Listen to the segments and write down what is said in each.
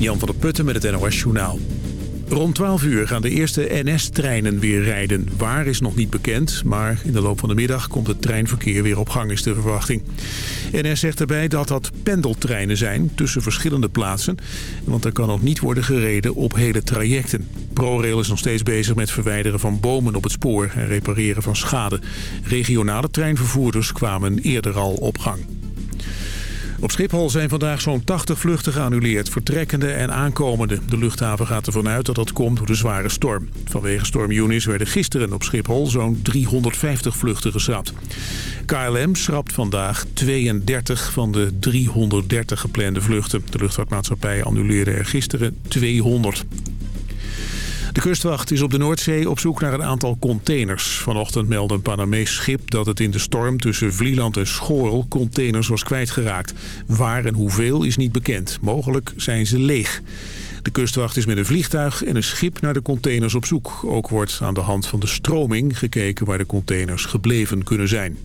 Jan van der Putten met het NOS Journaal. Rond 12 uur gaan de eerste NS-treinen weer rijden. Waar is nog niet bekend, maar in de loop van de middag komt het treinverkeer weer op gang is de verwachting. NS zegt erbij dat dat pendeltreinen zijn tussen verschillende plaatsen. Want er kan nog niet worden gereden op hele trajecten. ProRail is nog steeds bezig met verwijderen van bomen op het spoor en repareren van schade. Regionale treinvervoerders kwamen eerder al op gang. Op Schiphol zijn vandaag zo'n 80 vluchten geannuleerd, vertrekkende en aankomende. De luchthaven gaat ervan uit dat dat komt door de zware storm. Vanwege storm Eunice werden gisteren op Schiphol zo'n 350 vluchten geschrapt. KLM schrapt vandaag 32 van de 330 geplande vluchten. De luchtvaartmaatschappij annuleerde er gisteren 200. De kustwacht is op de Noordzee op zoek naar een aantal containers. Vanochtend meldde een Panamees schip dat het in de storm tussen Vlieland en Schorl containers was kwijtgeraakt. Waar en hoeveel is niet bekend. Mogelijk zijn ze leeg. De kustwacht is met een vliegtuig en een schip naar de containers op zoek. Ook wordt aan de hand van de stroming gekeken waar de containers gebleven kunnen zijn.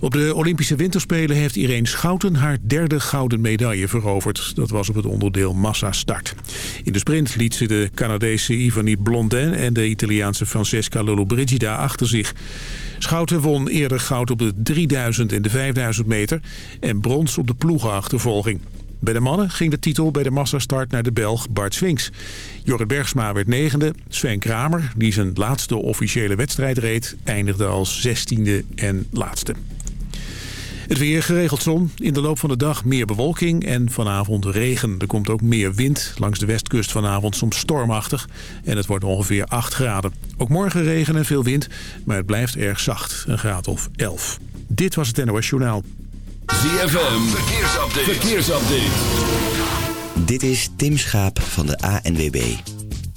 Op de Olympische Winterspelen heeft Irene Schouten haar derde gouden medaille veroverd. Dat was op het onderdeel massa start. In de sprint liet ze de Canadese Ivani Blondin en de Italiaanse Francesca Lollobrigida achter zich. Schouten won eerder goud op de 3000 en de 5000 meter en brons op de ploegenachtervolging. Bij de mannen ging de titel bij de massastart naar de Belg Bart Swings. Jorrit Bergsma werd negende. Sven Kramer, die zijn laatste officiële wedstrijd reed, eindigde als zestiende en laatste. Het weer geregeld zon. In de loop van de dag meer bewolking en vanavond regen. Er komt ook meer wind. Langs de westkust vanavond soms stormachtig. En het wordt ongeveer 8 graden. Ook morgen regen en veel wind. Maar het blijft erg zacht. Een graad of 11. Dit was het NOS Journaal. ZFM. Verkeersupdate. Verkeersupdate. Dit is Tim Schaap van de ANWB.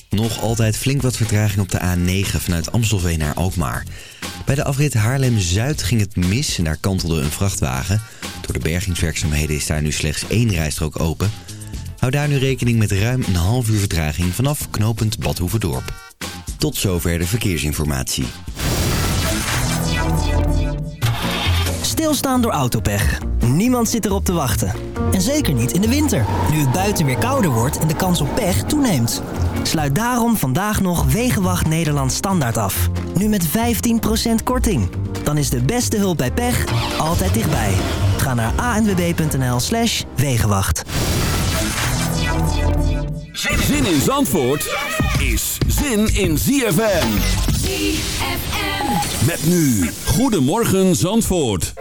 Nog altijd flink wat vertraging op de A9 vanuit Amstelveen naar Alkmaar. Bij de afrit Haarlem-Zuid ging het mis en daar kantelde een vrachtwagen. Door de bergingswerkzaamheden is daar nu slechts één rijstrook open. Hou daar nu rekening met ruim een half uur vertraging vanaf knooppunt Badhoevedorp. Tot zover de verkeersinformatie. Stilstaan door autopech. Niemand zit erop te wachten. En zeker niet in de winter, nu het buiten weer kouder wordt en de kans op pech toeneemt. Sluit daarom vandaag nog Wegenwacht Nederland standaard af. Nu met 15% korting. Dan is de beste hulp bij pech altijd dichtbij. Ga naar anwb.nl slash Wegenwacht. Zin in Zandvoort is zin in ZFM. ZFM. Met nu. Goedemorgen Zandvoort.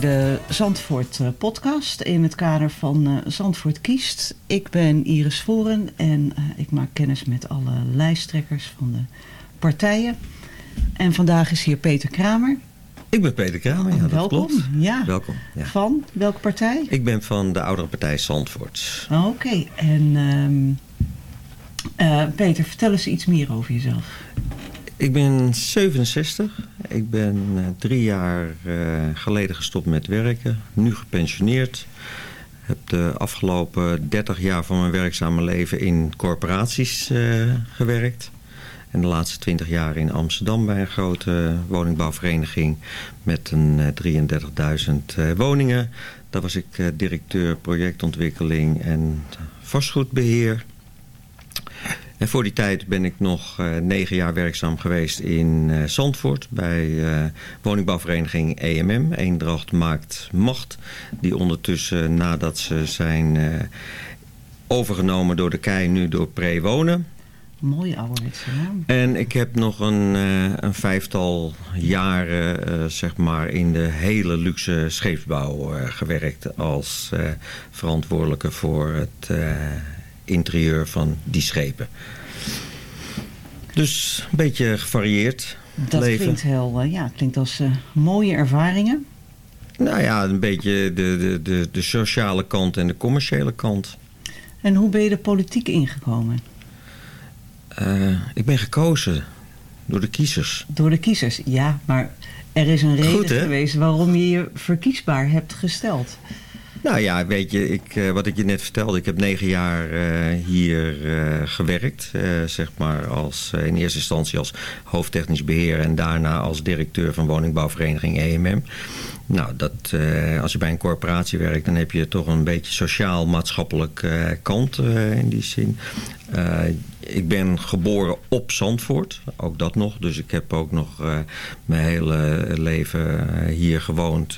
De Zandvoort eh, podcast in het kader van uh, Zandvoort kiest. Ik ben Iris Voren en uh, ik maak kennis met alle lijsttrekkers van de partijen. En vandaag is hier Peter Kramer. Ik ben Peter Kramer, ja, dat Welkom. klopt. Ja. Welkom. Ja. Van welke partij? Ik ben van de oudere partij Zandvoort. Oké, okay. en um, Peter, vertel eens iets meer over jezelf. Ik ben 67. Ik ben uh, drie jaar uh, geleden gestopt met werken. Nu gepensioneerd. Heb de afgelopen 30 jaar van mijn werkzame leven in corporaties uh, gewerkt. En de laatste 20 jaar in Amsterdam bij een grote woningbouwvereniging met een 33.000 woningen. Daar was ik directeur projectontwikkeling en vastgoedbeheer. En voor die tijd ben ik nog uh, negen jaar werkzaam geweest in uh, Zandvoort bij uh, woningbouwvereniging EMM. Eendracht maakt macht. Die ondertussen nadat ze zijn overgenomen door de KEI nu door Pre-Wonen. Mooie ouderwetse naam. En ik heb nog een, een vijftal jaren zeg maar in de hele luxe scheepsbouw gewerkt. Als verantwoordelijke voor het interieur van die schepen. Dus een beetje gevarieerd Dat leven. klinkt heel, uh, ja, klinkt als uh, mooie ervaringen. Nou ja, een beetje de, de, de, de sociale kant en de commerciële kant. En hoe ben je de politiek ingekomen? Uh, ik ben gekozen door de kiezers. Door de kiezers, ja. Maar er is een reden Goed, geweest waarom je je verkiesbaar hebt gesteld. Nou ja, weet je, ik, uh, wat ik je net vertelde, ik heb negen jaar uh, hier uh, gewerkt. zeg maar als, in eerste instantie als hoofdtechnisch beheer en daarna als directeur van woningbouwvereniging EMM. Nou, dat, als je bij een corporatie werkt, dan heb je toch een beetje sociaal-maatschappelijk kant in die zin. Ik ben geboren op Zandvoort, ook dat nog. Dus ik heb ook nog mijn hele leven hier gewoond.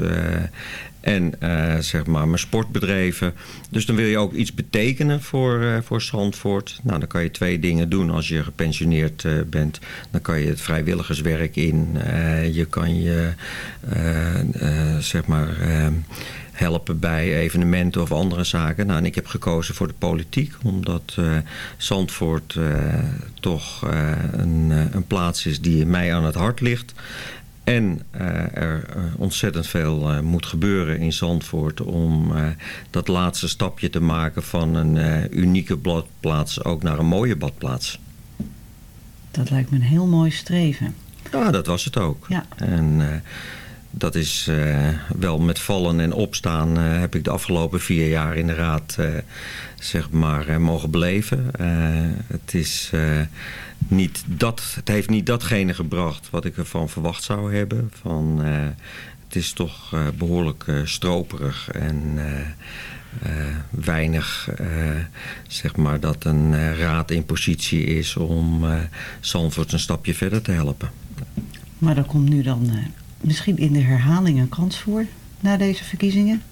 En zeg maar mijn sportbedrijven. Dus dan wil je ook iets betekenen voor, voor Zandvoort. Nou, dan kan je twee dingen doen als je gepensioneerd bent. Dan kan je het vrijwilligerswerk in. je kan je zeg maar helpen bij evenementen of andere zaken. Nou, en ik heb gekozen voor de politiek. Omdat Zandvoort toch een, een plaats is die mij aan het hart ligt. En uh, er uh, ontzettend veel uh, moet gebeuren in Zandvoort om dat laatste stapje te maken van een unieke badplaats ook naar een mooie badplaats. Dat lijkt me een heel mooi streven. Ja, dat was het ook. Ja. En dat is wel met vallen en opstaan heb ik de afgelopen vier jaar in de raad zeg maar mogen beleven. het is niet dat, het heeft niet datgene gebracht wat ik ervan verwacht zou hebben. Van, het is toch behoorlijk stroperig en weinig zeg maar dat een raad in positie is om Zandvoort een stapje verder te helpen. Maar er komt nu dan misschien in de herhaling een kans voor na deze verkiezingen?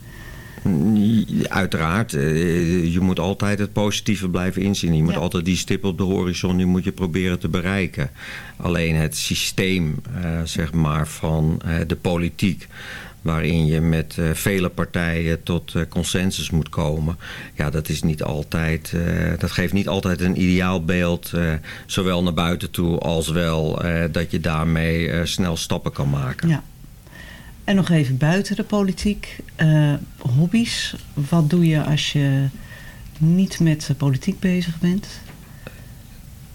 Uiteraard. Je moet altijd het positieve blijven inzien. Je moet ja. altijd die stip op de horizon die moet je proberen te bereiken. Alleen het systeem uh, zeg maar, van uh, de politiek waarin je met uh, vele partijen tot uh, consensus moet komen. Ja, dat is niet altijd, uh, dat geeft niet altijd een ideaal beeld, zowel naar buiten toe als wel dat je daarmee snel stappen kan maken. Ja. En nog even buiten de politiek. Hobby's. Wat doe je als je niet met politiek bezig bent?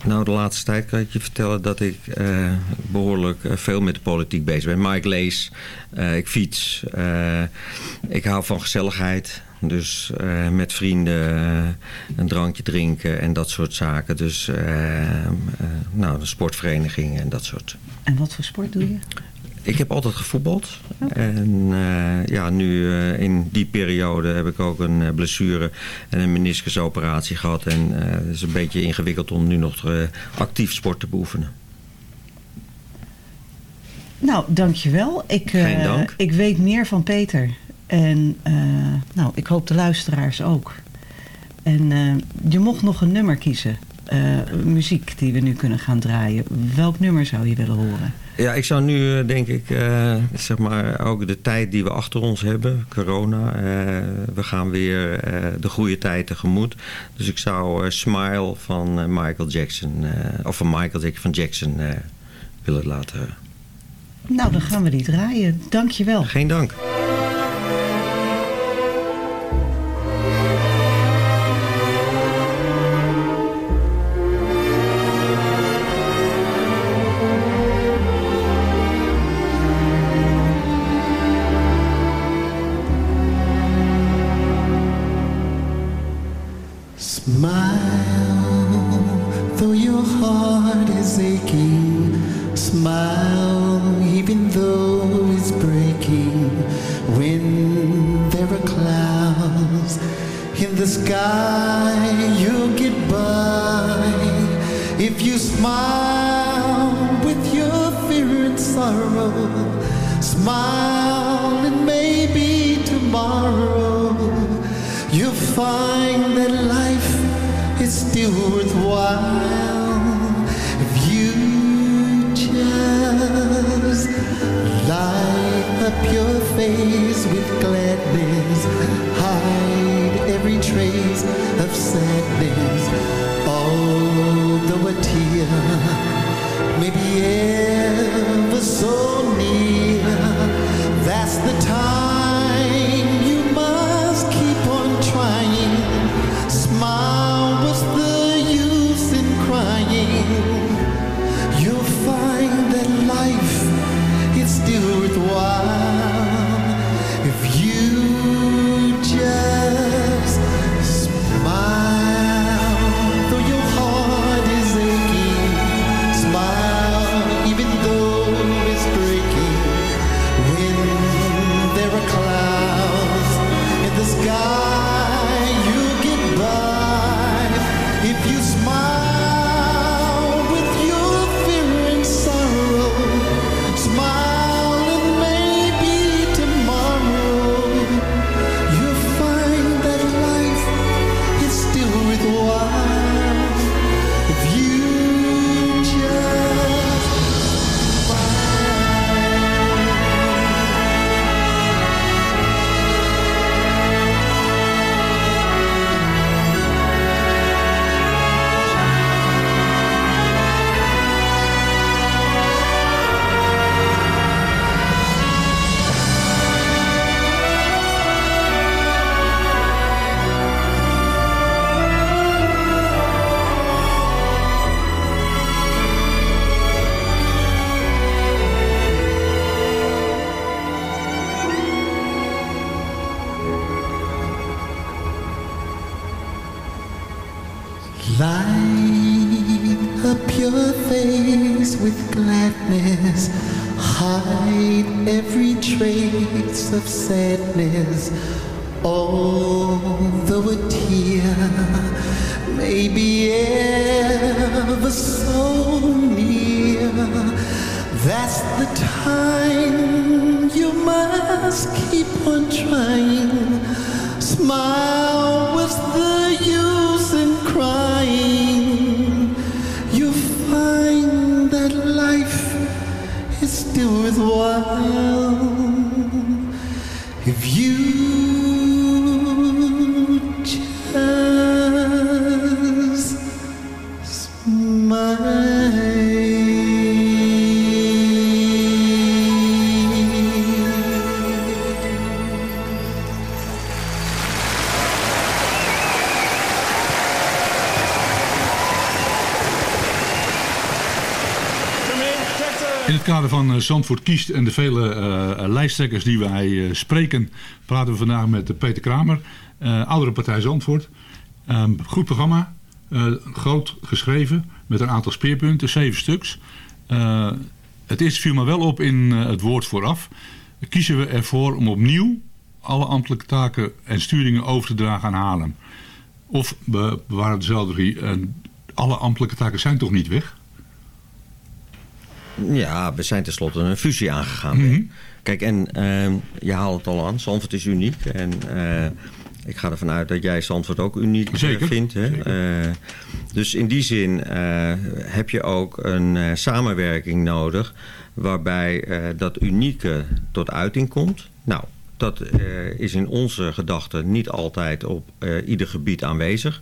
Nou, de laatste tijd kan ik je vertellen dat ik uh, behoorlijk veel met de politiek bezig ben. Maar ik lees, uh, ik fiets, ik hou van gezelligheid. Dus met vrienden een drankje drinken en dat soort zaken. Dus nou, de sportvereniging en dat soort. En wat voor sport doe je? Ik heb altijd gevoetbald. Okay. En uh, ja, nu uh, in die periode heb ik ook een uh, blessure en een meniscusoperatie gehad. En het is een beetje ingewikkeld om nu nog actief sport te beoefenen. Nou, dankjewel. Ik, Geen dank. ik weet meer van Peter. En nou, ik hoop de luisteraars ook. En je mocht nog een nummer kiezen. muziek die we nu kunnen gaan draaien. Welk nummer zou je willen horen? Ja, ik zou nu eh, denk ik, uh, zeg maar, ook de tijd die we achter ons hebben, corona, uh, we gaan weer de goede tijd tegemoet. Dus ik zou Smile van Michael Jackson, of van Michael Jackson, van Jackson willen laten. Nou, dan gaan we die draaien. Dank find that life is still worthwhile if you just light up your face with gladness, hide every trace of sadness, although a tear may be ever so near. That's the time. Eh, Zandvoort kiest en de vele uh, lijsttrekkers die wij uh, spreken, praten we vandaag met Peter Kramer, oudere partij Zandvoort. Um, goed programma, groot geschreven met een aantal speerpunten, zeven stuks. het eerste viel me wel op in het woord vooraf. Kiezen we ervoor om opnieuw alle ambtelijke taken en sturingen over te dragen aan Haarlem. Of we bewaren dezelfde regie. alle ambtelijke taken zijn toch niet weg? Ja, we zijn tenslotte een fusie aangegaan. Mhm. Kijk, en uh, je haalt het al aan. Zandvoort is uniek. En uh, ik ga ervan uit dat jij Zandvoort ook uniek eh, Zeker, vindt. Hè? zeker. Eh, dus in die zin eh, heb je ook een eh, samenwerking nodig... waarbij eh, dat unieke tot uiting komt. Nou, dat eh, is in onze gedachten niet altijd op eh, ieder gebied aanwezig.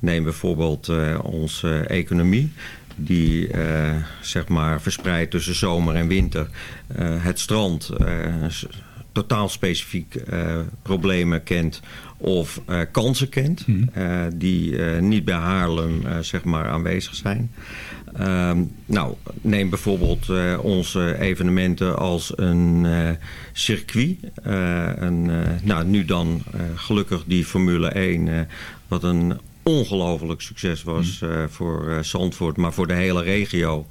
Neem bijvoorbeeld eh, onze economie die eh, zeg maar verspreid tussen zomer en winter eh, het strand eh, totaal specifiek problemen kent of kansen kent eh, die niet bij Haarlem zeg maar aanwezig zijn. Ehm, nou, neem bijvoorbeeld onze evenementen als een circuit. Een, nou, nu dan gelukkig die Formule 1, eh, wat een ongelooflijk succes was eh, voor eh, Zandvoort, maar voor de hele regio.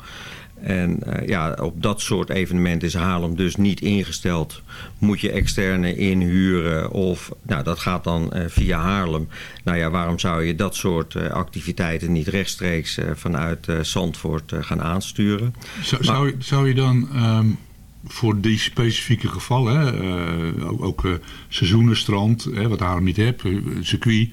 En eh, ja, op dat soort evenementen is Haarlem dus niet ingesteld. Moet je externe inhuren of nou, dat gaat dan via Haarlem. Nou ja, waarom zou je dat soort activiteiten niet rechtstreeks vanuit Zandvoort gaan aansturen? Zou, zou, je- zou je dan ehm, voor die specifieke gevallen, ook, ook eh, seizoenen, strand, hè, wat Haarlem niet eh, circuit,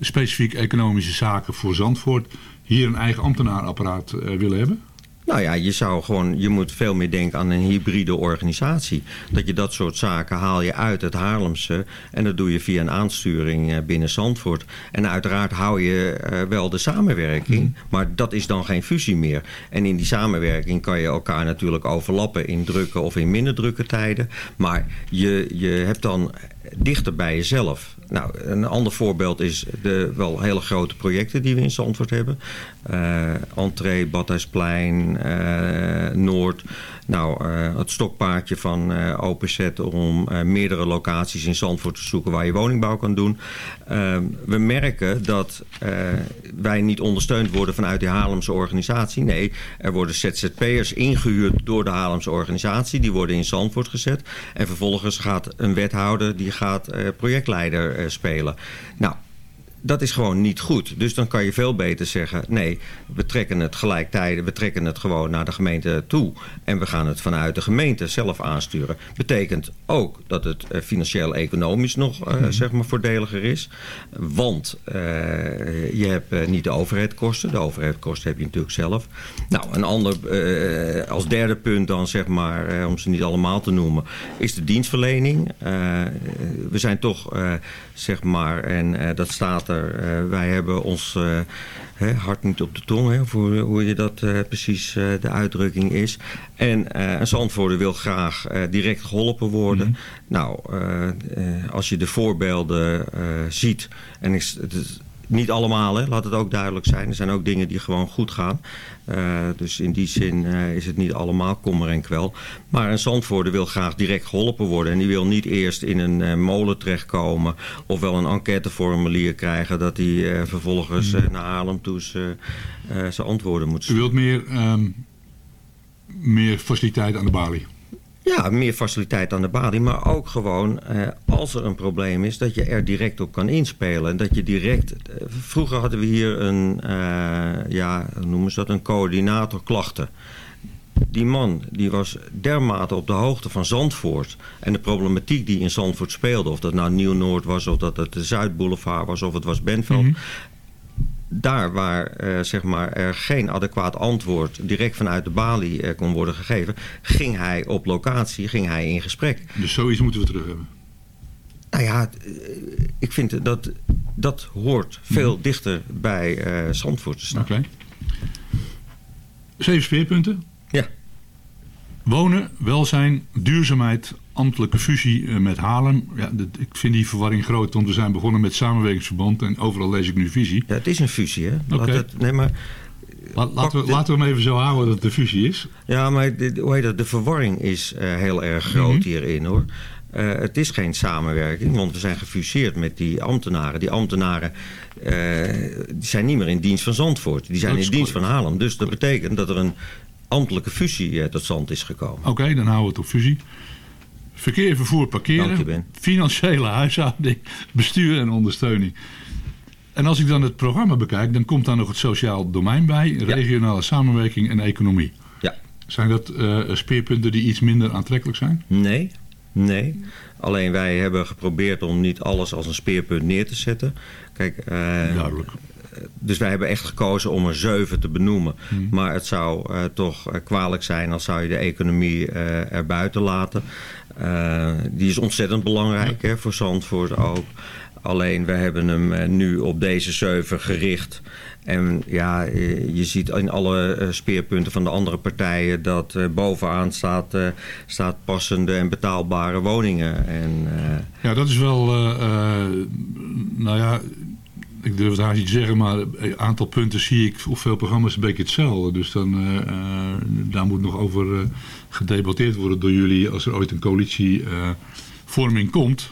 specifiek economische zaken voor Zandvoort, hier een eigen ambtenaarapparaat eh, willen hebben? Nou ja, je zou gewoon, je moet veel meer denken aan een hybride organisatie. Dat je dat soort zaken haal je uit het Haarlemse en dat doe je via een aansturing eh, binnen Zandvoort. En uiteraard hou je eh, wel de samenwerking, maar dat is dan geen fusie meer. En in die samenwerking kan je elkaar natuurlijk overlappen in drukke of in minder drukke tijden. Maar je, je hebt dan dichter bij jezelf. Nou, een ander voorbeeld is de wel hele grote projecten die we in Zandvoort hebben. Eh Entree, Badhuisplein, eh, Noord. Nou, eh, het stokpaardje van eh OpenZ om meerdere locaties in Zandvoort te zoeken waar je woningbouw kan doen. Eh, we merken dat wij niet ondersteund worden vanuit die Haarlemse organisatie. Nee, er worden ZZP'ers ingehuurd door de Haarlemse organisatie. Die worden in Zandvoort gezet. En vervolgens gaat een wethouder die gaat projectleider spelen. Nou, dat is gewoon niet goed. Dus dan kan je veel beter zeggen... nee, we trekken het gelijktijdig... we trekken het gewoon naar de gemeente toe... en we gaan het vanuit de gemeente zelf aansturen. Betekent ook dat het eh, financieel-economisch nog eh, zeg maar voordeliger is. Want eh, je hebt niet de overheidkosten. De overheidkosten heb je natuurlijk zelf. Nou, een ander... als derde punt dan, zeg maar... om ze niet allemaal te noemen... is de dienstverlening. We zijn toch, zeg maar... en dat staat eh, wij hebben ons eh, hè, hart niet op de tong... Hè, voor hoe je dat eh, precies de uitdrukking is. En een Zandvoorder wil graag direct geholpen worden. Nou, eh, eh, als je de voorbeelden ziet... en ik, het niet allemaal, hè, laat het ook duidelijk zijn. Er zijn ook dingen die gewoon goed gaan. Eh, dus in die zin eh, is het niet allemaal kommer en kwel. Maar een Zandvoorder wil graag direct geholpen worden. En die wil niet eerst in een eh, molen terechtkomen... of wel een enquêteformulier krijgen... dat hij vervolgens eh, naar Haarlem toe zijn antwoorden moet U sturen. wilt meer, ehm, meer faciliteit aan de balie. Ja, meer faciliteit aan de balie, maar ook gewoon eh, als er een probleem is, dat je er direct op kan inspelen. En dat je direct. eh, vroeger hadden we hier een, eh, ja, noemen ze dat, een coördinator klachten. Die man die was dermate op de hoogte van Zandvoort en de problematiek die in Zandvoort speelde, of dat nou Nieuw-Noord was, of dat het de Zuidboulevard was, of het was Benveld. Daar waar eh, zeg maar, er geen adequaat antwoord direct vanuit de balie eh, kon worden gegeven, ging hij op locatie, ging hij in gesprek. Dus zoiets moeten we terug hebben. Nou ja, eh, ik vind dat dat hoort veel dichter bij eh Zandvoort te staan. Oké. Zeven speerpunten. Ja. Wonen, welzijn, duurzaamheid, ambtelijke fusie eh, met Haarlem. Ja, ik vind die verwarring groot, want we zijn begonnen met samenwerkingsverband en overal lees ik nu visie. ja, het is een fusie, hè? Laat het, nee, maar, La- laten, we, laten we hem even zo houden dat het de fusie is. ja, maar de, hoe heet dat, de verwarring is eh, heel erg groot Mhm. hierin, hoor. Eh, het is geen samenwerking, want we zijn gefuseerd met die ambtenaren. Die ambtenaren die zijn niet meer in dienst van Zandvoort. Die zijn in dienst van. Haarlem. Dus dat betekent dat er een ambtelijke fusie tot stand is gekomen. Oké, dan houden we het op fusie. Verkeer, vervoer, parkeren. Financiële huishouding, bestuur en ondersteuning. En als ik dan het programma bekijk, dan komt daar nog het sociaal domein bij, regionale samenwerking en economie. Ja. Zijn dat eh, speerpunten die iets minder aantrekkelijk zijn? Nee, Nee, alleen wij hebben geprobeerd om niet alles als een speerpunt neer te zetten. Kijk, eh, Duidelijk. dus wij hebben echt gekozen om er zeven te benoemen. Hmm. Maar het zou eh, toch eh, kwalijk zijn als zou je de economie eh er buiten laten. Eh, die is ontzettend belangrijk hè, voor Zandvoort ook. Alleen we hebben hem eh, nu op deze zeven gericht. En ja, eh, je ziet in alle speerpunten van de andere partijen dat bovenaan staat, staat passende en betaalbare woningen. En, Ja, dat is wel, nou ja, ik durf het haast niet te zeggen, maar een aantal punten zie ik op veel programma's een beetje hetzelfde. Dus dan, eh, eh, daar moet nog over eh, gedebatteerd worden door jullie als er ooit een coalitievorming komt.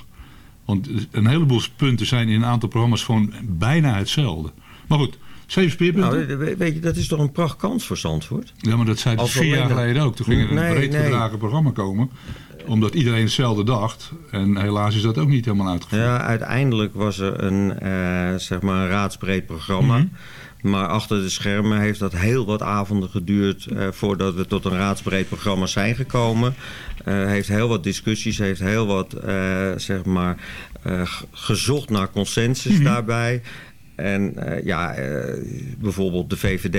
Want een heleboel punten zijn in een aantal programma's gewoon bijna hetzelfde. Maar goed, zeven speerpunten. nou, we- weet je, dat is toch een prachtkans voor Zandvoort? Ja, maar dat zei dus vier jaar geleden ook. Toen ging er een breed nee. gedragen programma komen. Omdat iedereen hetzelfde dacht. En helaas is dat ook niet helemaal uitgevoerd. Ja, uiteindelijk was er een, eh, zeg maar een raadsbreed programma. Mhm. Maar achter de schermen heeft dat heel wat avonden geduurd eh, voordat we tot een raadsbreed programma zijn gekomen. Eh, heeft heel wat discussies, heeft heel wat zeg maar, gezocht naar consensus Mhm. daarbij. En eh, ja, eh, bijvoorbeeld de VVD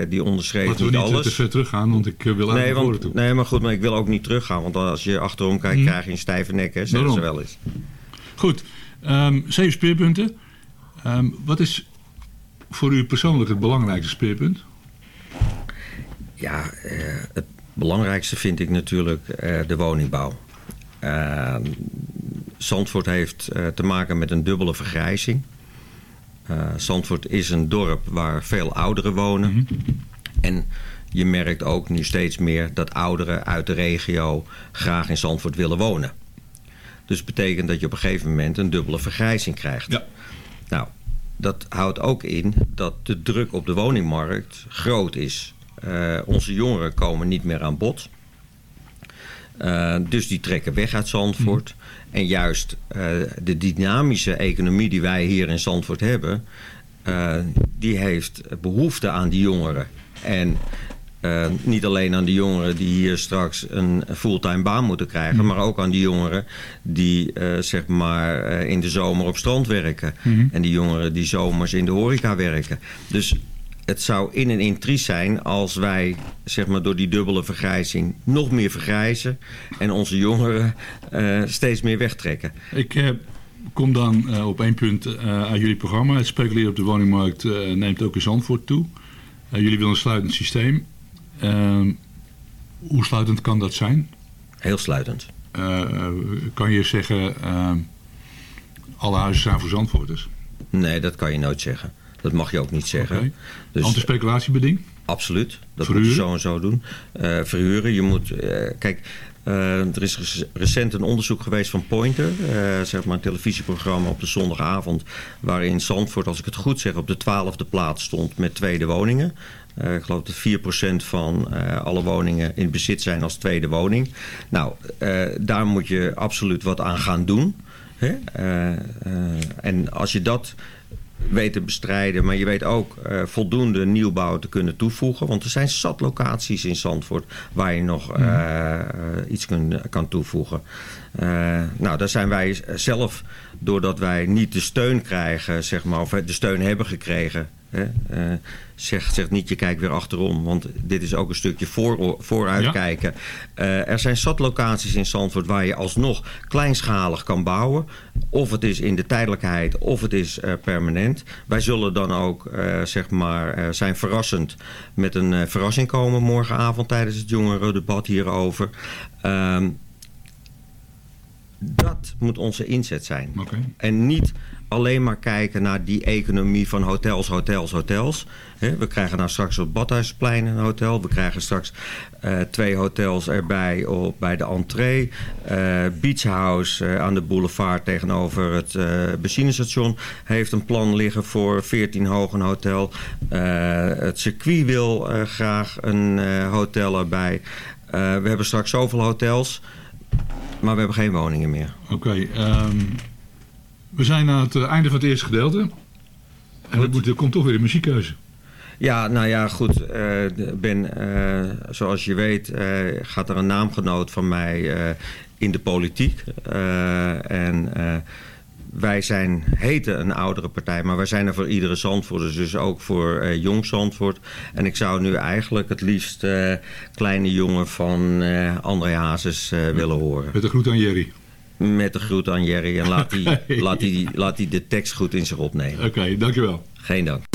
eh, die onderschreef Laten we niet alles. te ver teruggaan, want ik wil Nee, eigenlijk toe. nee, maar goed, maar ik wil ook niet teruggaan. Want als je achterom kijkt, Mhm. krijg je een stijve nek, hè, zeggen ze wel eens. Goed, ehm, zeven speerpunten. Ehm, wat is voor u persoonlijk het belangrijkste speerpunt? Ja, het belangrijkste vind ik natuurlijk de woningbouw. Eh, Zandvoort heeft te maken met een dubbele vergrijzing. Eh, Zandvoort is een dorp waar veel ouderen wonen. Mhm. En je merkt ook nu steeds meer dat ouderen uit de regio graag in Zandvoort willen wonen. Dus betekent dat je op een gegeven moment een dubbele vergrijzing krijgt. Ja. Nou, dat houdt ook in dat de druk op de woningmarkt groot is. Eh, onze jongeren komen niet meer aan bod. Eh, dus die trekken weg uit Zandvoort. En juist eh, de dynamische economie die wij hier in Zandvoort hebben... eh, die heeft behoefte aan die jongeren. En eh, niet alleen aan die jongeren die hier straks een fulltime baan moeten krijgen... maar ook aan die jongeren die zeg maar in de zomer op strand werken. En die jongeren die zomers in de horeca werken. Dus het zou in en in triest zijn als wij zeg maar, door die dubbele vergrijzing nog meer vergrijzen... en onze jongeren eh, steeds meer wegtrekken. Ik eh, kom dan eh, op één punt uit jullie programma. Het speculeren op de woningmarkt neemt ook in Zandvoort toe. Jullie willen een sluitend systeem. Ehm, hoe sluitend kan dat zijn? Heel sluitend. Kan je zeggen, ehm, alle huizen zijn voor Zandvoorters? Nee, dat kan je nooit zeggen. Dat mag je ook niet zeggen. Oké. Dus Antispeculatiebeding? absoluut, dat Verhuren? moet je zo en zo doen. Eh, verhuren, je moet... eh, kijk, eh, er is rec- recent een onderzoek geweest van Pointer. zeg maar een televisieprogramma op de zondagavond. Waarin Zandvoort, als ik het goed zeg, op de twaalfde plaats stond met tweede woningen. Eh, ik geloof dat 4% van alle woningen in bezit zijn als tweede woning. Nou, daar moet je absoluut wat aan gaan doen. Hè? En als je dat weet te bestrijden, maar je weet ook eh, voldoende nieuwbouw te kunnen toevoegen. Want er zijn zat locaties in Zandvoort waar je nog eh, eh, iets kun, kan toevoegen. Eh, nou, daar zijn wij zelf, doordat wij niet de steun krijgen, zeg maar, of de steun hebben gekregen. Hè, zeg, zeg niet, je kijkt weer achterom, want dit is ook een stukje voor, vooruitkijken. Eh, er zijn zat locaties in Zandvoort waar je alsnog kleinschalig kan bouwen. Of het is in de tijdelijkheid, of het is eh, permanent. Wij zullen dan ook, eh, zeg maar, zijn verrassend met een verrassing komen morgenavond tijdens het jongerendebat hierover. Ehm, dat moet onze inzet zijn. En niet alleen maar kijken naar die economie van hotels, hotels, hotels. We krijgen nou straks op Badhuisplein een hotel. We krijgen straks eh, twee hotels erbij op, bij de entree. Eh Beach House eh, aan de boulevard tegenover het benzinestation... heeft een plan liggen voor 14 hoog een hotel. Het circuit wil graag een hotel erbij. We hebben straks zoveel hotels... maar we hebben geen woningen meer. Oké, ehm, we zijn aan het eh, einde van het eerste gedeelte. En er, moet, er komt toch weer een muziekkeuze. Ja, nou ja, goed. eh, ben, eh, zoals je weet gaat er een naamgenoot van mij in de politiek. En wij zijn, heten een oudere partij, maar wij zijn er voor iedere Zandvoort. Dus ook voor jong Zandvoort. En ik zou nu eigenlijk het liefst kleine jongen van André Hazes willen horen. Met de groet aan Jerry. Met de groet aan Jerry. En laat hij laat die, laat die de tekst goed in zich opnemen. Oké, dankjewel. Geen dank.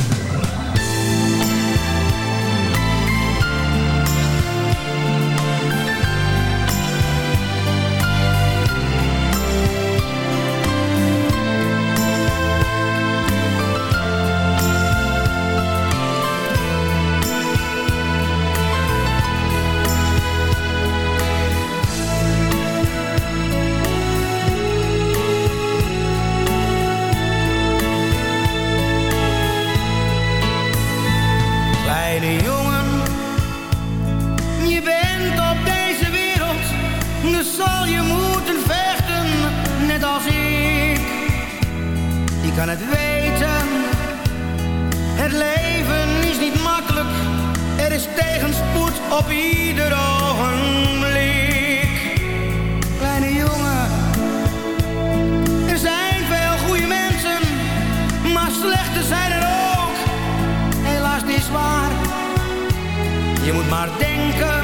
Je moet maar denken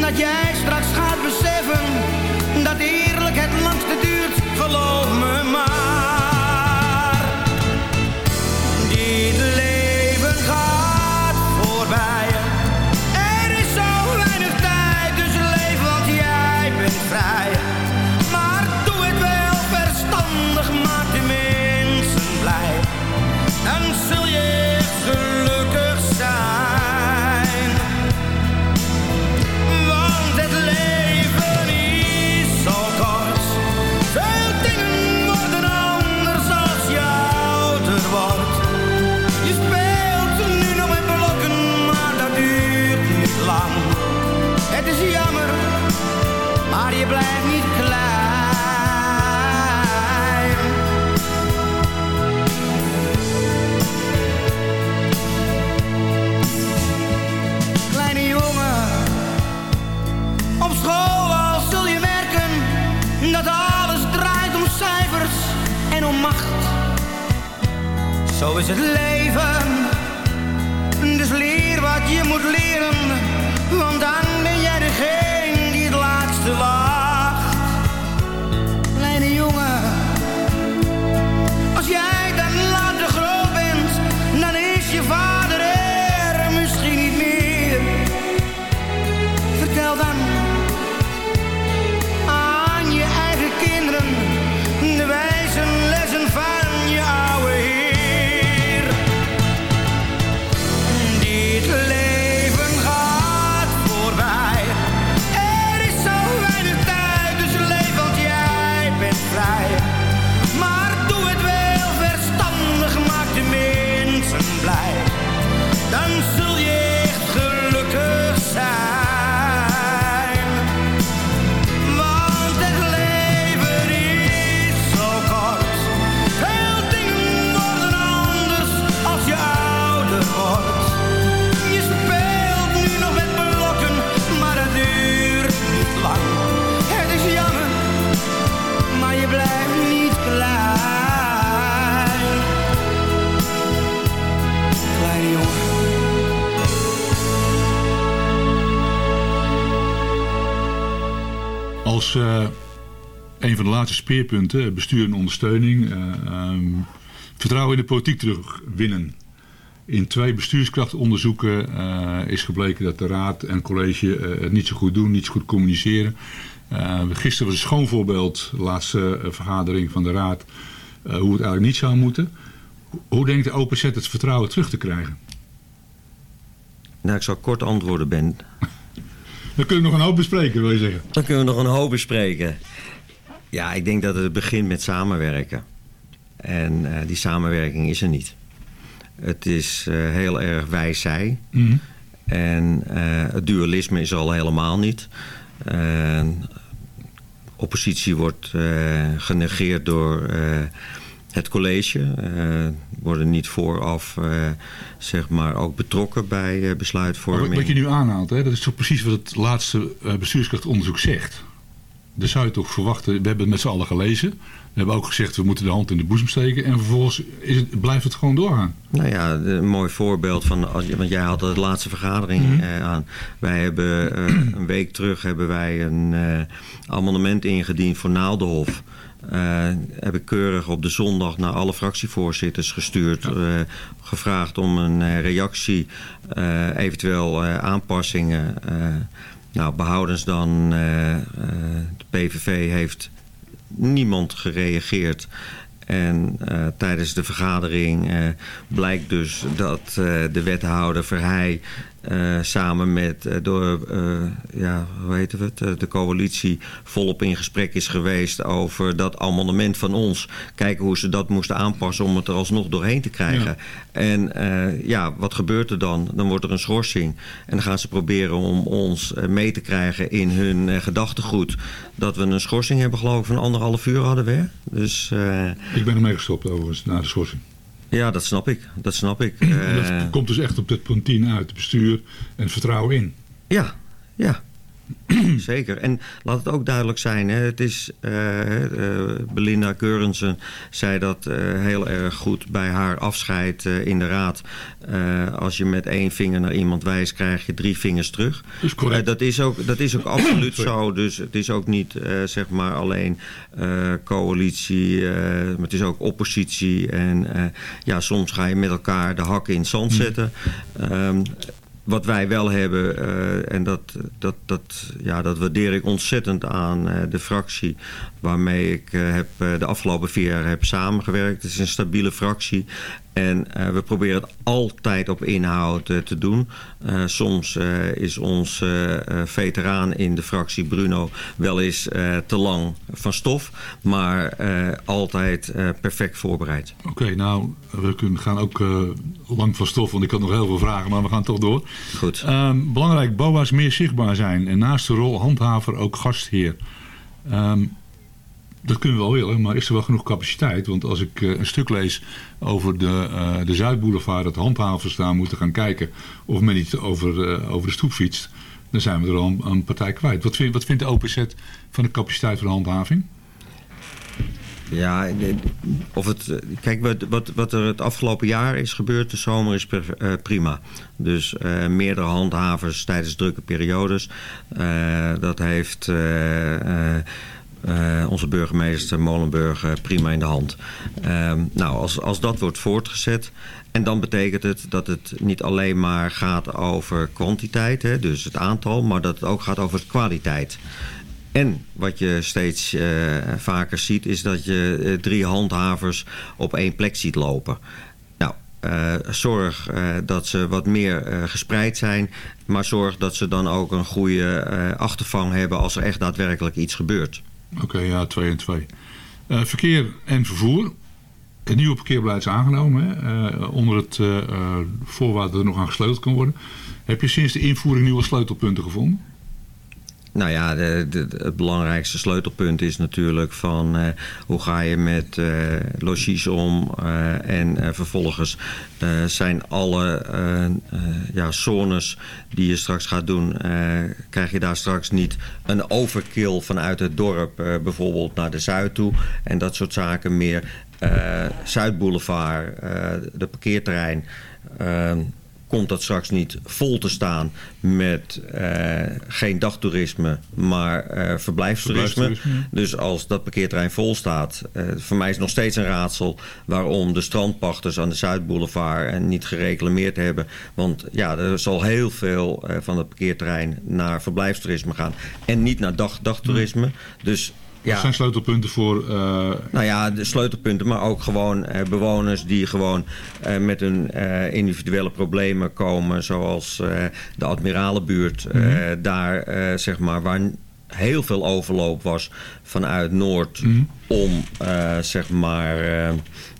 dat jij Zo is het leven, dus leer wat je moet leren, speerpunten, bestuur en ondersteuning, eh, ehm, vertrouwen in de politiek terugwinnen. In twee bestuurskrachtonderzoeken eh, is gebleken dat de raad en college eh, het niet zo goed doen, niet zo goed communiceren. Eh, gisteren was een schoon voorbeeld, de laatste vergadering van de raad, hoe het eigenlijk niet zou moeten. Hoe denkt de OPZ het vertrouwen terug te krijgen? Nou, ik zal kort antwoorden, Ben. Dan kunnen we nog een hoop bespreken, wil je zeggen. Dan kunnen we nog een hoop bespreken. Ja, ik denk dat het begint met samenwerken. En eh, die samenwerking is er niet. Het is eh, heel erg wij-zij. Mhm. En eh, het dualisme is er al helemaal niet. Oppositie wordt genegeerd door het college worden niet vooraf zeg maar ook betrokken bij besluitvorming. Wat je nu aanhaalt, hè, dat is toch precies wat het laatste bestuurskrachtonderzoek zegt. Dan zou je toch verwachten, we hebben het met z'n allen gelezen. We hebben ook gezegd, we moeten de hand in de boezem steken. En vervolgens is het, blijft het gewoon doorgaan. Nou ja, een mooi voorbeeld van, als, want jij had de laatste vergadering mm -hmm. aan. Wij hebben een week terug hebben wij een amendement ingediend voor Naaldenhof. Uh, heb ik keurig op de zondag naar alle fractievoorzitters gestuurd. Ja. Uh, gevraagd om een uh, reactie, eventueel aanpassingen. Nou, behoudens dan de PVV heeft niemand gereageerd. En tijdens de vergadering blijkt dus dat de wethouder Verheij uh, samen met uh, door, uh, ja, hoe heet het, de coalitie volop in gesprek is geweest over dat amendement van ons. Kijken hoe ze dat moesten aanpassen om het er alsnog doorheen te krijgen. Ja. En ja, wat gebeurt er dan? Dan wordt er een schorsing. En dan gaan ze proberen om ons mee te krijgen in hun gedachtegoed. Dat we een schorsing hebben geloof ik van anderhalf uur hadden we. Dus, ik ben ermee gestopt overigens na de schorsing. Ja, dat snap ik. Dat snap ik. En dat uh, komt dus echt op dit punt 10 uit. Het bestuur en vertrouwen in. Ja, ja. Zeker. En laat het ook duidelijk zijn. Hè, het is, uh, uh, Belinda Keurensen zei dat uh, heel erg goed bij haar afscheid in de raad. als je met één vinger naar iemand wijst, krijg je drie vingers terug. Is correct. dat, is ook, dat is ook absoluut zo. Dus het is ook niet zeg maar alleen coalitie, maar het is ook oppositie. En ja, soms ga je met elkaar de hakken in het zand zetten. Um, wat wij wel hebben, uh, en dat, dat, dat, ja, dat waardeer ik ontzettend aan uh, de fractie waarmee ik uh, heb, de afgelopen vier jaar heb samengewerkt. Het is een stabiele fractie en we proberen het altijd op inhoud te doen. soms is ons veteraan in de fractie Bruno wel eens te lang van stof, maar altijd perfect voorbereid. Oké, okay, nou, we kunnen, gaan ook lang van stof, want ik had nog heel veel vragen, maar we gaan toch door. Goed. Um, belangrijk, BOA's meer zichtbaar zijn. En naast de rol handhaver ook gastheer. Um, dat kunnen we wel willen, maar is er wel genoeg capaciteit? Want als ik uh, een stuk lees over de, uh, de Zuidboulevard... dat handhavers daar moeten gaan kijken of men niet over, uh, over de stoep fietst... dan zijn we er al een, een partij kwijt. Wat, vind, wat vindt de OPZ van de capaciteit van de handhaving? Ja, of het, kijk, wat, wat, er het afgelopen jaar is gebeurd, de zomer is prima. Dus meerdere handhavers tijdens drukke periodes. Dat heeft onze burgemeester Molenburg prima in de hand. Ehm, nou, als, als dat wordt voortgezet... En dan betekent het dat het niet alleen maar gaat over kwantiteit, hè, dus het aantal... maar dat het ook gaat over kwaliteit. En wat je steeds uh, vaker ziet is dat je uh, drie handhavers op één plek ziet lopen. Uh, zorg dat ze wat meer gespreid zijn. Maar zorg dat ze dan ook een goede achtervang hebben als er echt daadwerkelijk iets gebeurt. Oké, ja, twee en twee. verkeer en vervoer. Het nieuwe parkeerbeleid is aangenomen. Hè? onder het voorwaarde dat er nog aan gesleuteld kan worden. Heb je sinds de invoering nieuwe sleutelpunten gevonden? Nou ja, het belangrijkste sleutelpunt is natuurlijk van uh, hoe ga je met uh, logies om. Uh, en vervolgens zijn alle ja, zones die je straks gaat doen, krijg je daar straks niet een overkill vanuit het dorp bijvoorbeeld naar de zuid toe. En dat soort zaken meer. Zuidboulevard, de parkeerterrein komt dat straks niet vol te staan met uh, geen dagtoerisme, maar uh, verblijfstoerisme. verblijfstoerisme. Dus als dat parkeerterrein vol staat, uh, voor mij is nog steeds een raadsel waarom de strandpachters aan de Zuidboulevard niet gereclameerd hebben. Want ja, er zal heel veel van het parkeerterrein naar verblijfstoerisme gaan en niet naar dag, dagtoerisme. Dus ja. zijn sleutelpunten voor... Uh... Nou ja, de sleutelpunten, maar ook gewoon uh, bewoners die gewoon uh, met hun individuele problemen komen. Zoals de Admiralenbuurt. Mm -hmm. daar, zeg maar, waar heel veel overloop was vanuit Noord mm. om uh, zeg maar uh,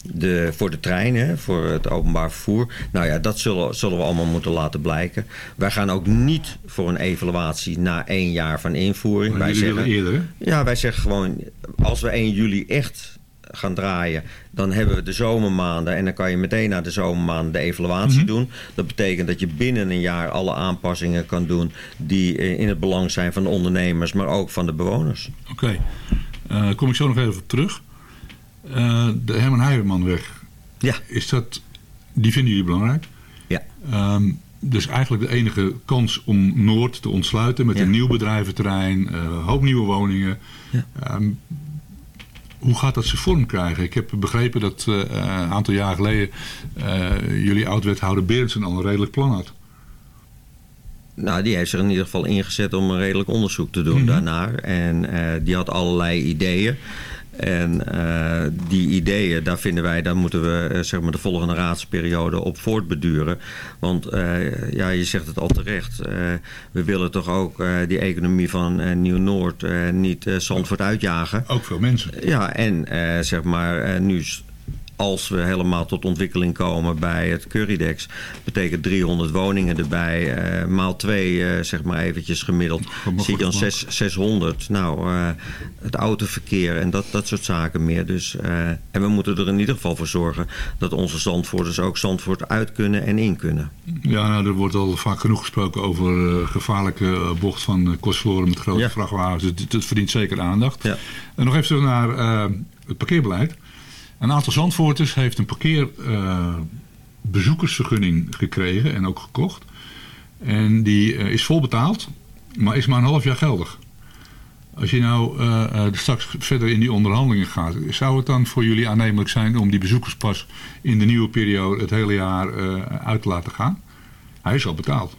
de, voor de treinen, voor het openbaar vervoer. Nou ja, dat zullen, zullen we allemaal moeten laten blijken. Wij gaan ook niet voor een evaluatie na één jaar van invoering. Maar wij zeggen, eerder, hè? Ja, wij zeggen gewoon, als we 1 juli echt gaan draaien, dan hebben we de zomermaanden en dan kan je meteen na de zomermaanden de evaluatie Mhm. doen. Dat betekent dat je binnen een jaar alle aanpassingen kan doen die eh, in het belang zijn van de ondernemers, maar ook van de bewoners. Oké, Eh kom ik zo nog even op terug. Eh, de Herman Heijermanweg, Ja. is dat, die vinden jullie belangrijk? Ja. Ehm, dus eigenlijk de enige kans om Noord te ontsluiten met Ja. een nieuw bedrijventerrein, hoop nieuwe woningen. Ja. Ehm, hoe gaat dat zijn vorm krijgen? Ik heb begrepen dat eh, een aantal jaar geleden eh, jullie oud-wethouder Berendsen al een redelijk plan had. Nou, die heeft zich in ieder geval ingezet om een redelijk onderzoek te doen Mhm. daarnaar. En eh, die had allerlei ideeën. En eh, die ideeën, daar vinden wij, daar moeten we eh, zeg maar de volgende raadsperiode op voortbeduren. Want eh, ja, je zegt het al terecht. we willen toch ook die economie van Nieuw-Noord niet Zandvoort uitjagen. Ook veel mensen. Ja, en zeg maar, nu als we helemaal tot ontwikkeling komen bij het Currydex, betekent 300 woningen erbij, eh, maal 2, zeg maar eventjes gemiddeld, zie je dan gemaakt. 6, 600. Nou, eh, het autoverkeer en dat, dat soort zaken meer. Dus, eh, en we moeten er in ieder geval voor zorgen dat onze Zandvoorters ook Zandvoort uit kunnen en in kunnen. Ja, nou, er wordt al vaak genoeg gesproken over eh, gevaarlijke eh, bocht van Kostverloren met grote Ja. vrachtwagens. Dus dat verdient zeker aandacht. Ja. En nog even terug naar eh, het parkeerbeleid. Een aantal Zandvoorters heeft een parkeerbezoekersvergunning gekregen en ook gekocht. En die eh, is vol betaald, maar is maar een half jaar geldig. Als je nou eh, eh, straks verder in die onderhandelingen gaat, zou het dan voor jullie aannemelijk zijn om die bezoekerspas in de nieuwe periode het hele jaar eh, uit te laten gaan? Hij is al betaald.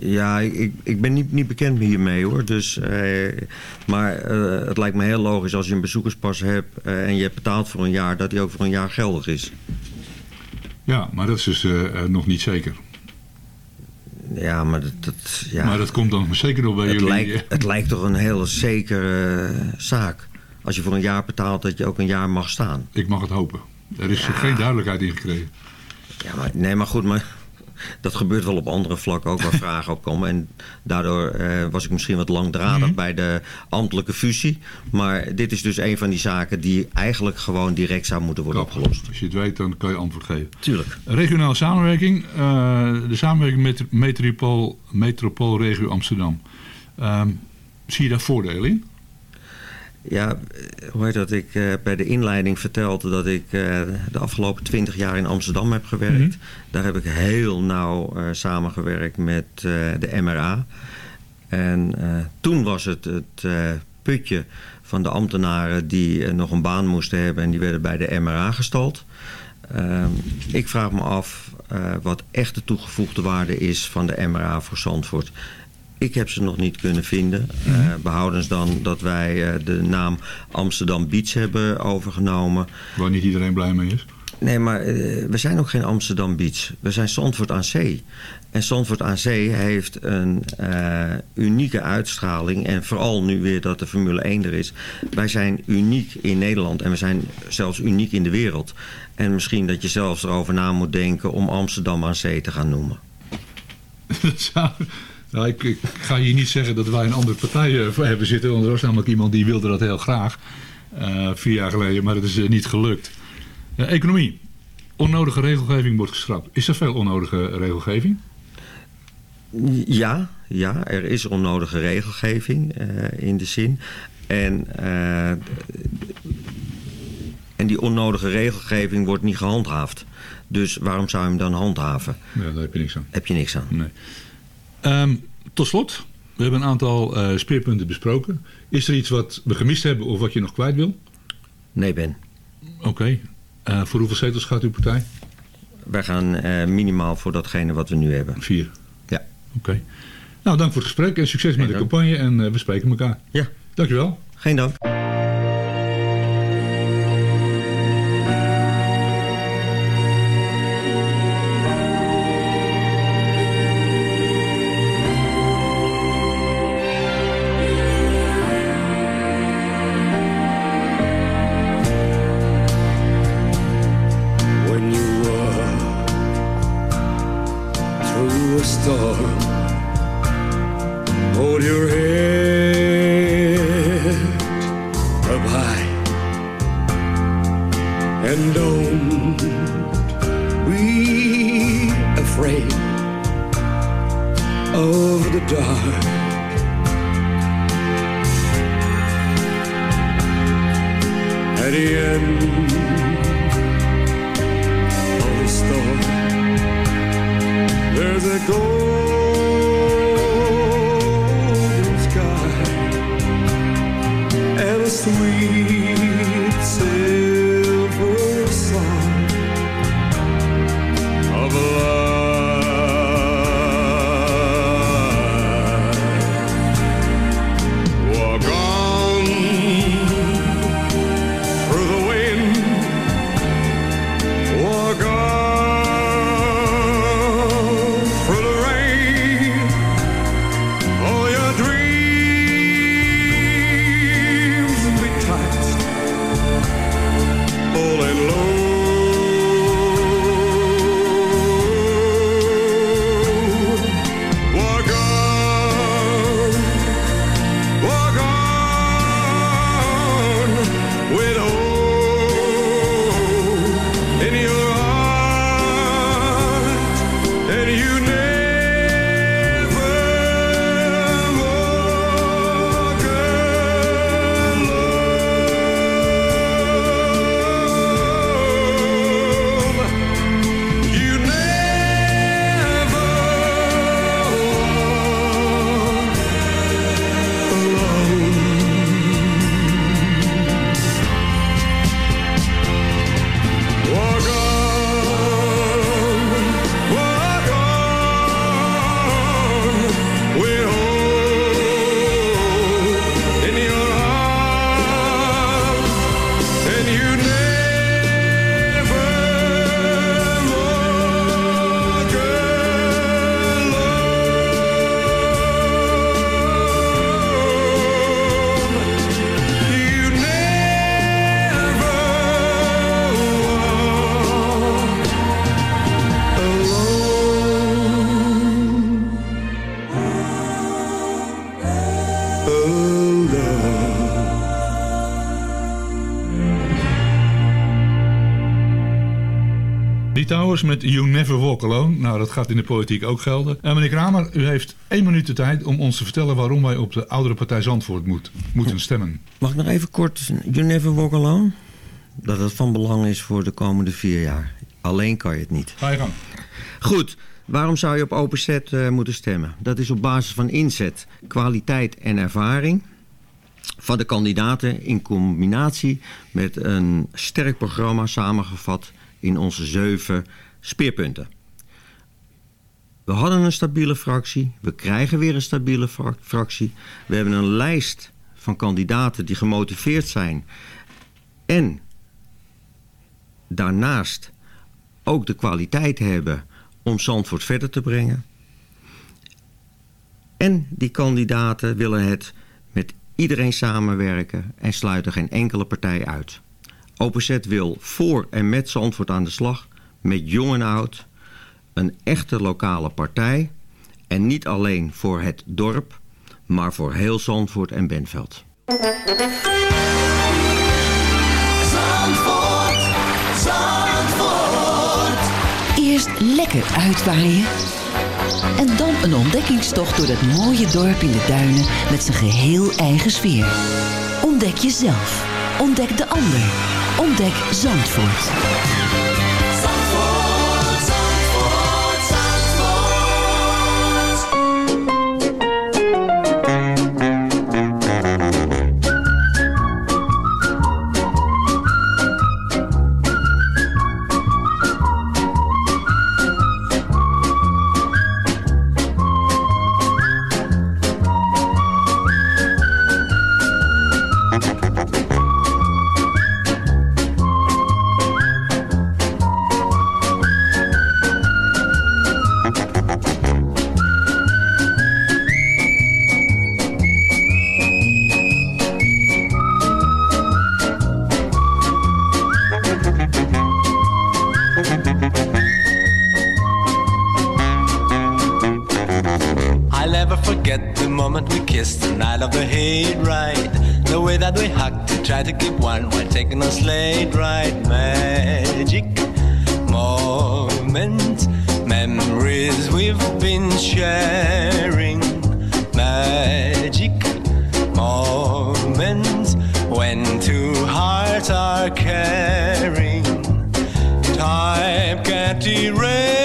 Ja, ik, ik ben niet, niet bekend hiermee hoor. Dus, eh, maar eh, het lijkt me heel logisch als je een bezoekerspas hebt eh, en je hebt betaald voor een jaar, dat die ook voor een jaar geldig is. Ja, maar dat is dus eh, eh, nog niet zeker. Ja, maar dat, dat, ja. Maar dat komt dan zeker nog bij het, jullie. lijkt, het lijkt toch een hele zekere eh, zaak. Als je voor een jaar betaalt, dat je ook een jaar mag staan. Ik mag het hopen. Er is geen duidelijkheid in gekregen. Ja, maar, nee, maar goed, maar dat gebeurt wel op andere vlakken ook waar vragen op komen. En daardoor eh, was ik misschien wat langdradig Mhm. bij de ambtelijke fusie. Maar dit is dus een van die zaken die eigenlijk gewoon direct zou moeten worden opgelost. Als je het weet, dan kan je antwoord geven. Tuurlijk. Regionale samenwerking. eh, de samenwerking met Metropool, Metropoolregio Amsterdam. Ehm, zie je daar voordelen in? Ja, eh, hoe heet dat? Ik eh, bij de inleiding vertelde dat ik eh, de afgelopen twintig jaar in Amsterdam heb gewerkt. Daar heb ik heel nauw samengewerkt met de MRA. En toen was het het putje van de ambtenaren die nog een baan moesten hebben en die werden bij de MRA gestald. Ehm, ik vraag me af wat echt de toegevoegde waarde is van de MRA voor Zandvoort. Ik heb ze nog niet kunnen vinden. Eh, behoudens dan dat wij eh, de naam Amsterdam Beach hebben overgenomen. Waar niet iedereen blij mee is. Nee, maar eh, we zijn ook geen Amsterdam Beach. We zijn Zandvoort aan Zee. En Zandvoort aan Zee heeft een unieke uitstraling. En vooral nu weer dat de Formule 1 er is. Wij zijn uniek in Nederland en we zijn zelfs uniek in de wereld. En misschien dat je zelfs erover na moet denken om Amsterdam aan Zee te gaan noemen. Nou, ik, ik ga hier niet zeggen dat wij een andere partij eh, voor hebben zitten. Want er was namelijk iemand die wilde dat heel graag. eh, vier jaar geleden, maar dat is eh, niet gelukt. Economie. Onnodige regelgeving wordt geschrapt. Is er veel onnodige regelgeving? Ja, ja, er is onnodige regelgeving in de zin. En, en die onnodige regelgeving wordt niet gehandhaafd. Dus waarom zou je hem dan handhaven? Ja, daar heb je niks aan. Heb je niks aan. Nee. Ehm, tot slot, we hebben een aantal eh, speerpunten besproken. Is er iets wat we gemist hebben of wat je nog kwijt wil? Nee, Ben. Oké. Eh, voor hoeveel zetels gaat uw partij? Wij gaan eh, minimaal voor datgene wat we nu hebben. Vier. Ja. Oké. Nou, dank voor het gesprek en succes met de campagne. En we spreken elkaar. Ja. Dankjewel. Geen dank. Met You Never Walk Alone. Nou, dat gaat in de politiek ook gelden. En meneer Kramer, u heeft één minuut de tijd om ons te vertellen waarom wij op de oudere partij Zandvoort moet, moeten stemmen. Mag ik nog even kort, You Never Walk Alone? Dat het van belang is voor de komende vier jaar. Alleen kan je het niet. Ga je gang. Goed, waarom zou je op open set eh, moeten stemmen? Dat is op basis van inzet, kwaliteit en ervaring van de kandidaten in combinatie met een sterk programma samengevat in onze zeven speerpunten. We hadden een stabiele fractie, we krijgen weer een stabiele fra- fractie. We hebben een lijst van kandidaten die gemotiveerd zijn en daarnaast ook de kwaliteit hebben om Zandvoort verder te brengen. En die kandidaten willen het met iedereen samenwerken en sluiten geen enkele partij uit. Openzet wil voor en met Zandvoort aan de slag, met jong en oud, een echte lokale partij en niet alleen voor het dorp, maar voor heel Zandvoort en Benveld. Zandvoort, Zandvoort. Eerst lekker uitwaaien. En dan een ontdekkingstocht door dat mooie dorp in de duinen met zijn geheel eigen sfeer. Ontdek jezelf. Ontdek de ander. Ontdek Zandvoort. Zandvoort, when two hearts are caring. Time can't erase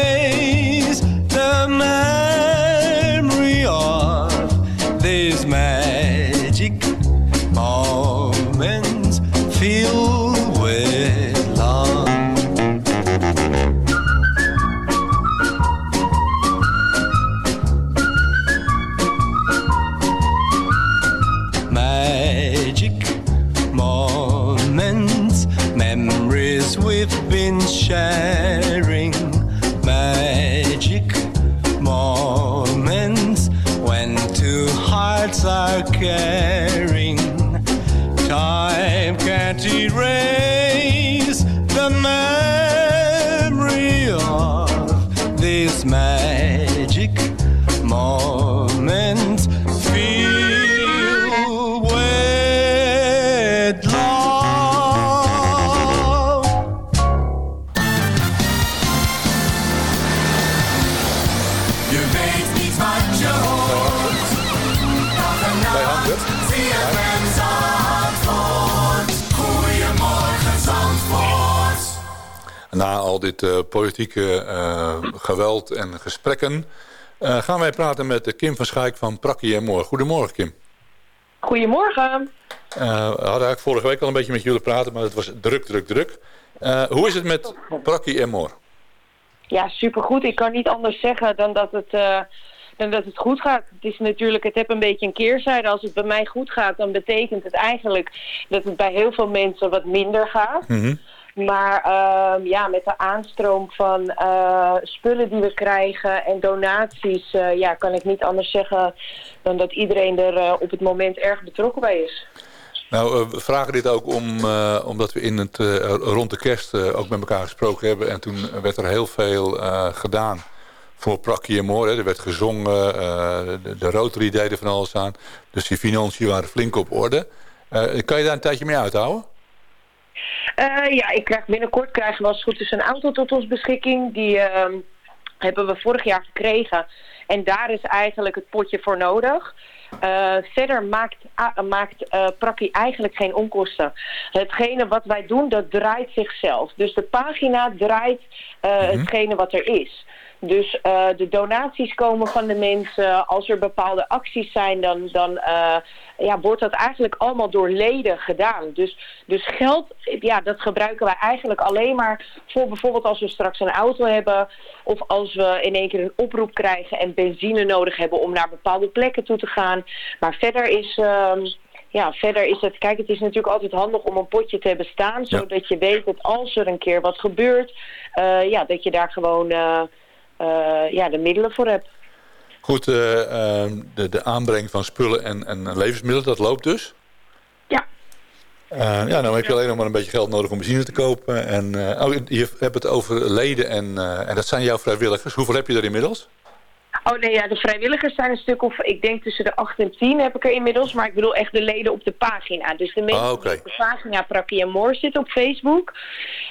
Eh, politieke eh, geweld en gesprekken... eh, gaan wij praten met Kim van Schaik van Prakkie en Moor. Goedemorgen, Kim. Goedemorgen. We hadden eigenlijk vorige week al een beetje met jullie praten... maar het was druk, druk, druk. Hoe is het met Prakkie en Moor? Ja, supergoed. Ik kan niet anders zeggen dan dat het, dan dat het goed gaat. Het is natuurlijk, het heeft een beetje een keerzijde. Als het bij mij goed gaat, dan betekent het eigenlijk dat het bij heel veel mensen wat minder gaat. Maar ehm, ja, met de aanstroom van eh, spullen die we krijgen en donaties, eh, ja, kan ik niet anders zeggen dan dat iedereen er eh, op het moment erg betrokken bij is. Nou, we vragen dit ook om, omdat we in het, rond de kerst ook met elkaar gesproken hebben. En toen werd er heel veel gedaan voor Prakkie en Moor. Er werd gezongen, de, de Rotary deden van alles aan. Dus die financiën waren flink op orde. Kan je daar een tijdje mee uithouden? Eh, ja, ik krijg binnenkort krijgen we als het goed is een auto tot ons beschikking. Die ehm, hebben we vorig jaar gekregen. En daar is eigenlijk het potje voor nodig. Eh, verder maakt, maakt eh, Prakkie eigenlijk geen onkosten. Hetgene wat wij doen, dat draait zichzelf. Dus de pagina draait eh, hetgene wat er is. Dus eh, de donaties komen van de mensen. Als er bepaalde acties zijn, dan, dan eh, ja, wordt dat eigenlijk allemaal door leden gedaan. Dus, dus geld, ja, dat gebruiken wij eigenlijk alleen maar voor bijvoorbeeld als we straks een auto hebben. Of als we in één keer een oproep krijgen en benzine nodig hebben om naar bepaalde plekken toe te gaan. Maar verder is... ehm, ja, verder is het, kijk, het is natuurlijk altijd handig om een potje te hebben staan, zodat je weet dat als er een keer wat gebeurt, eh, ja, dat je daar gewoon ja, de middelen voor hebt. Goed, eh, eh, de, de aanbreng van spullen en, en levensmiddelen, dat loopt dus? Ja. Eh, ja, nou heb je alleen nog maar een beetje geld nodig om benzine te kopen. En, eh, oh, je hebt het over leden en, eh, en dat zijn jouw vrijwilligers. Hoeveel heb je er inmiddels? Oh nee, ja, de vrijwilligers zijn een stuk of, ik denk tussen de 8 en 10 heb ik er inmiddels, maar ik bedoel echt de leden op de pagina. Dus de mensen Ah, die op de pagina Prakkie en Moor zitten op Facebook.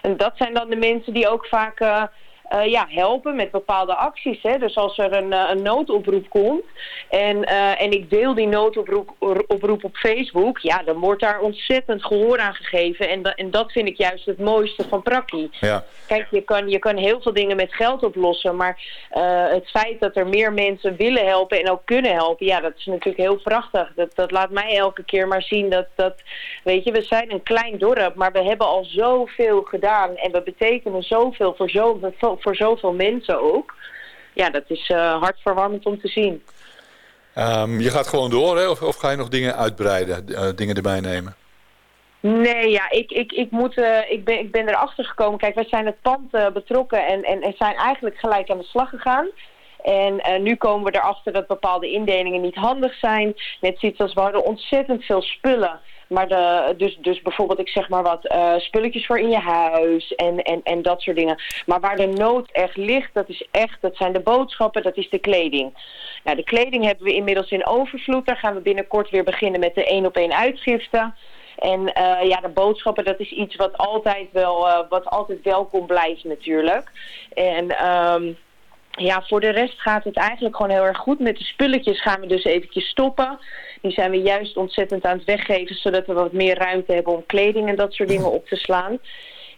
En dat zijn dan de mensen die ook vaak eh, eh, ja, helpen met bepaalde acties. Hè? Dus als er een, eh, een noodoproep komt en, eh, en ik deel die noodoproep oproep op Facebook, ja, dan wordt daar ontzettend gehoor aan gegeven. En, da- en dat vind ik juist het mooiste van Prakkie. Ja. Kijk, je kan, je kan heel veel dingen met geld oplossen, maar het feit dat er meer mensen willen helpen en ook kunnen helpen, ja, dat is natuurlijk heel prachtig. Dat, dat laat mij elke keer maar zien dat, dat, weet je, we zijn een klein dorp, maar we hebben al zoveel gedaan en we betekenen zoveel voor, zo, voor zoveel mensen ook. Ja, dat is eh, hartverwarmend om te zien. Ehm, je gaat gewoon door, hè? Of, of ga je nog dingen uitbreiden, eh, dingen erbij nemen? Nee, ja, ik, ik, ik, moet, eh, ik, ben, ik ben erachter gekomen. Kijk, wij zijn het pand betrokken en, en, en zijn eigenlijk gelijk aan de slag gegaan. En nu komen we erachter dat bepaalde indelingen niet handig zijn. Net zoiets als we hadden ontzettend veel spullen. Maar de, dus, dus bijvoorbeeld, ik zeg maar wat, eh, spulletjes voor in je huis en, en, en dat soort dingen. Maar waar de nood echt ligt, dat is echt, dat zijn de boodschappen, dat is de kleding. Nou, de kleding hebben we inmiddels in overvloed. Daar gaan we binnenkort weer beginnen met de één op één uitgifte. En eh, ja, de boodschappen, dat is iets wat altijd wel, eh, wat altijd welkom blijft natuurlijk. En ehm, ja, voor de rest gaat het eigenlijk gewoon heel erg goed. Met de spulletjes gaan we dus eventjes stoppen. Die zijn we juist ontzettend aan het weggeven, zodat we wat meer ruimte hebben om kleding en dat soort dingen op te slaan.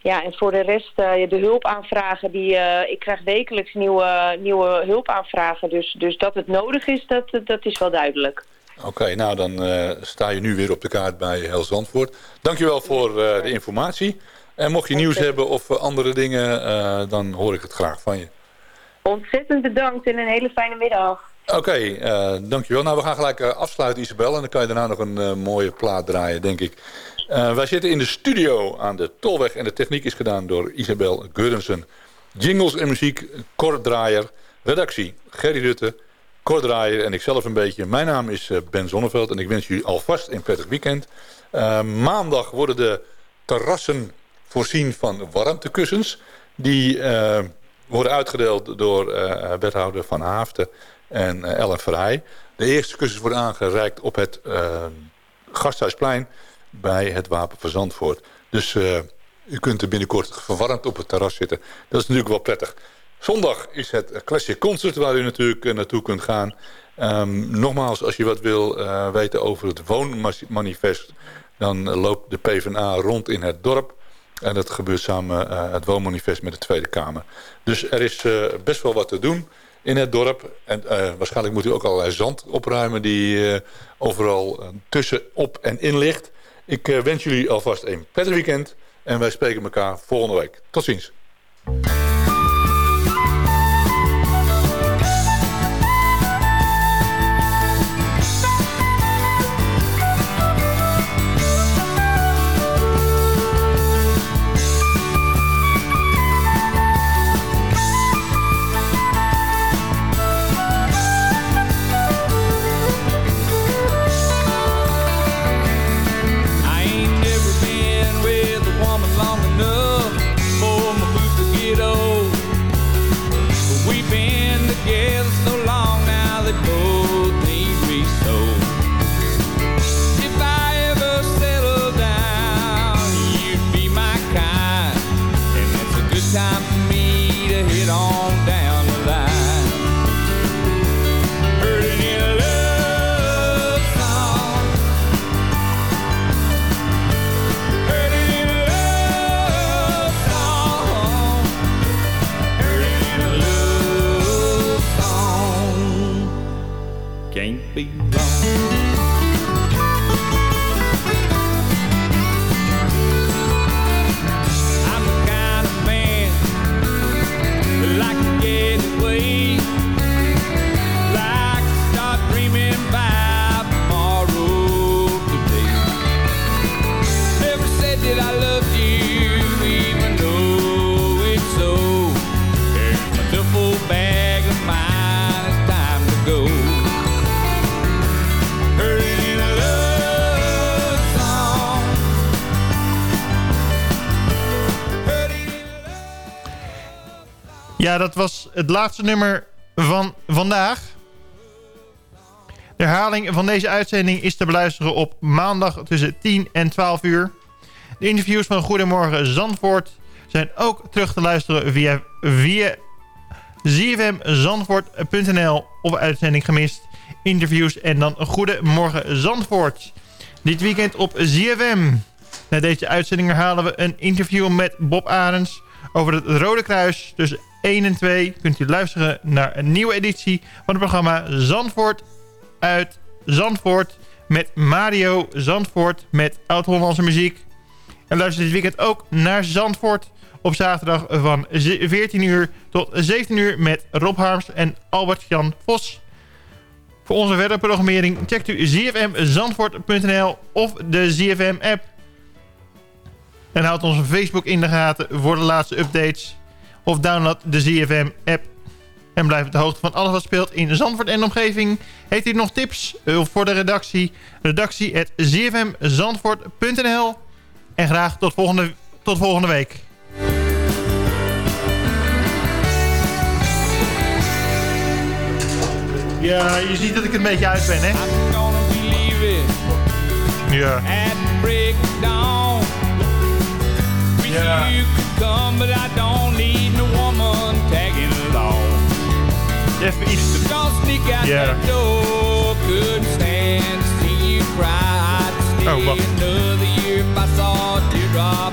Ja, en voor de rest, uh, de hulpaanvragen, die, uh, ik krijg wekelijks nieuwe, nieuwe hulpaanvragen. Dus, dus dat het nodig is, dat, dat is wel duidelijk. Oké, nou dan uh, sta je nu weer op de kaart bij Heel Zandvoort. Dankjewel voor de informatie. En mocht je nieuws hebben of andere dingen, dan hoor ik het graag van je. Ontzettend bedankt en een hele fijne middag. Oké, okay, uh, dankjewel. Nou, we gaan gelijk uh, afsluiten, Isabel. En dan kan je daarna nog een uh, mooie plaat draaien, denk ik. wij zitten in de studio aan de Tolweg. En de techniek is gedaan door Isabel Geurensen. Jingles en muziek, Kort Draaier. Redactie, Gerry Rutte, Kort Draaier en ikzelf een beetje. Mijn naam is Ben Zonneveld en ik wens jullie alvast een prettig weekend. maandag worden de terrassen voorzien van warmtekussens. Die worden uitgedeeld door wethouder Van Haafden en uh, Ellen Verheij. De eerste kussens worden aangereikt op het uh, Gasthuisplein bij het Wapen van Zandvoort. Dus uh, u kunt er binnenkort verwarmd op het terras zitten. Dat is natuurlijk wel prettig. Zondag is het Classic Concert waar u natuurlijk naartoe kunt gaan. Um, nogmaals, als je wat wil weten over het woonmanifest... dan loopt de PvdA rond in het dorp... En dat gebeurt samen het woonmanifest met de Tweede Kamer. Dus er is best wel wat te doen in het dorp. En uh, waarschijnlijk moet u ook allerlei zand opruimen die uh, overal uh, tussen op en in ligt. Ik wens jullie alvast een prettig weekend en wij spreken elkaar volgende week. Tot ziens. Dat was het laatste nummer van vandaag. De herhaling van deze uitzending is te beluisteren op maandag tussen 10 en 12 uur. De interviews van Goedemorgen Zandvoort zijn ook terug te luisteren via, via of uitzending gemist. Interviews en dan Goedemorgen Zandvoort. Dit weekend op ZFM. Na deze uitzending herhalen we een interview met Bob Arends over het Rode Kruis tussen 1 en 2 kunt u luisteren naar een nieuwe editie van het programma Zandvoort uit Zandvoort met Mario Zandvoort met oud-Hollandse muziek. En luister dit weekend ook naar Zandvoort op zaterdag van 14 uur tot 17 uur met Rob Harms en Albert-Jan Vos. Voor onze verdere programmering checkt u zfmzandvoort.nl of de ZFM-app. En houd onze Facebook in de gaten voor de laatste updates of download de ZFM app. en blijft op de hoogte van alles wat speelt in Zandvoort en omgeving. Heeft u nog tips eh, voor de redactie? Redactie at zfmzandvoort.nl En graag tot volgende, tot volgende week. Ja, je ziet dat ik een beetje uit ben, hè? Ja. At breakdown. Wish Yeah. you could come, but I don't need no woman tagging along. Don't sneak out Yeah. that door. Couldn't stand to see you cry. I'd stay Oh, wacht. another year if I saw a teardrop